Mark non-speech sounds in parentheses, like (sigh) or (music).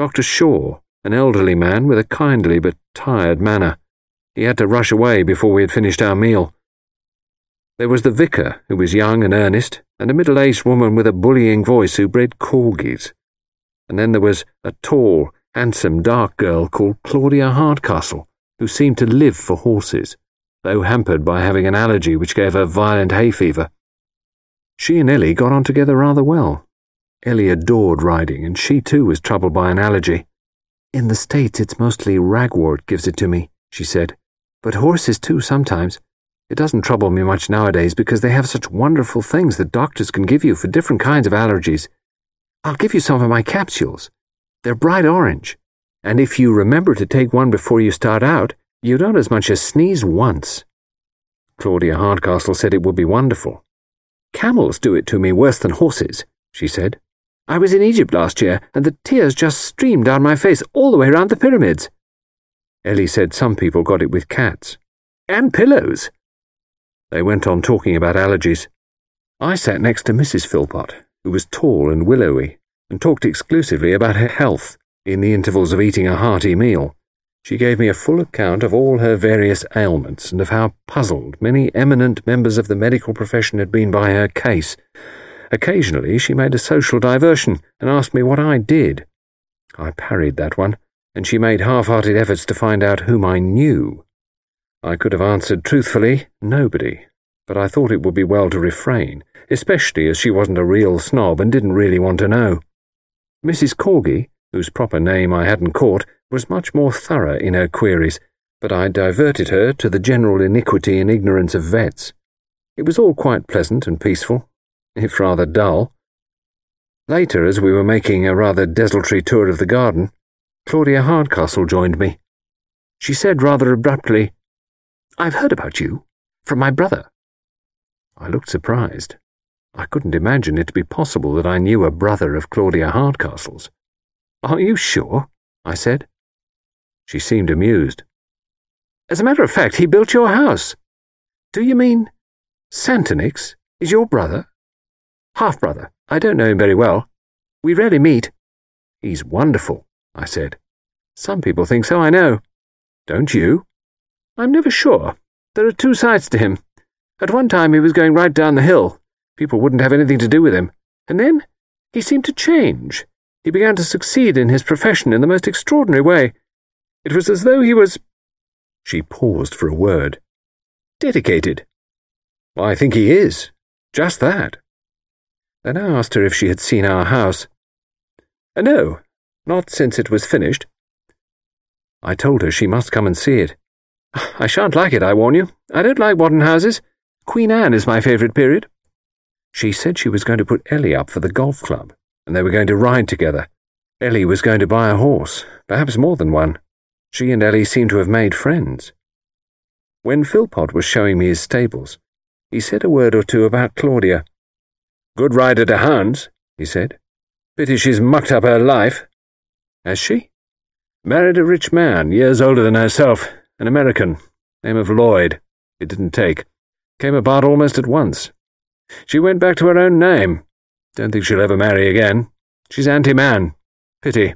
Dr. Shaw, an elderly man with a kindly but tired manner. He had to rush away before we had finished our meal. There was the vicar, who was young and earnest, and a middle aged woman with a bullying voice who bred corgis. And then there was a tall, handsome, dark girl called Claudia Hardcastle, who seemed to live for horses, though hampered by having an allergy which gave her violent hay fever. She and Ellie got on together rather well. Ellie adored riding, and she too was troubled by an allergy. In the States, it's mostly ragwort gives it to me, she said, but horses too sometimes. It doesn't trouble me much nowadays because they have such wonderful things that doctors can give you for different kinds of allergies. I'll give you some of my capsules. They're bright orange, and if you remember to take one before you start out, you don't as much as sneeze once. Claudia Hardcastle said it would be wonderful. Camels do it to me worse than horses, she said. I was in Egypt last year, and the tears just streamed down my face all the way round the pyramids. Ellie said some people got it with cats. And pillows. They went on talking about allergies. I sat next to Mrs. Philpot, who was tall and willowy, and talked exclusively about her health in the intervals of eating a hearty meal. She gave me a full account of all her various ailments and of how puzzled many eminent members of the medical profession had been by her case. Occasionally she made a social diversion and asked me what I did. I parried that one, and she made half-hearted efforts to find out whom I knew. I could have answered truthfully, nobody, but I thought it would be well to refrain, especially as she wasn't a real snob and didn't really want to know. Mrs. Corgi, whose proper name I hadn't caught, was much more thorough in her queries, but I diverted her to the general iniquity and ignorance of vets. It was all quite pleasant and peaceful, if rather dull. Later, as we were making a rather desultory tour of the garden, Claudia Hardcastle joined me. She said rather abruptly, I've heard about you. From my brother. I looked surprised. I couldn't imagine it to be possible that I knew a brother of Claudia Hardcastle's. Are you sure? I said. She seemed amused. As a matter of fact, he built your house. Do you mean Santonix is your brother? Half brother. I don't know him very well. We rarely meet. He's wonderful, I said. Some people think so, I know. Don't you? I'm never sure. There are two sides to him. At one time he was going right down the hill. People wouldn't have anything to do with him. And then he seemed to change. He began to succeed in his profession in the most extraordinary way. It was as though he was. She paused for a word. Dedicated. I think he is. Just that. Then I asked her if she had seen our house. Uh, no, not since it was finished. I told her she must come and see it. (sighs) I shan't like it, I warn you. I don't like modern houses. Queen Anne is my favourite period. She said she was going to put Ellie up for the golf club, and they were going to ride together. Ellie was going to buy a horse, perhaps more than one. She and Ellie seemed to have made friends. When Philpot was showing me his stables, he said a word or two about Claudia. Good rider to hounds, he said. Pity she's mucked up her life. Has she? Married a rich man, years older than herself, an American, name of Lloyd. It didn't take. Came about almost at once. She went back to her own name. Don't think she'll ever marry again. She's anti-man. Pity.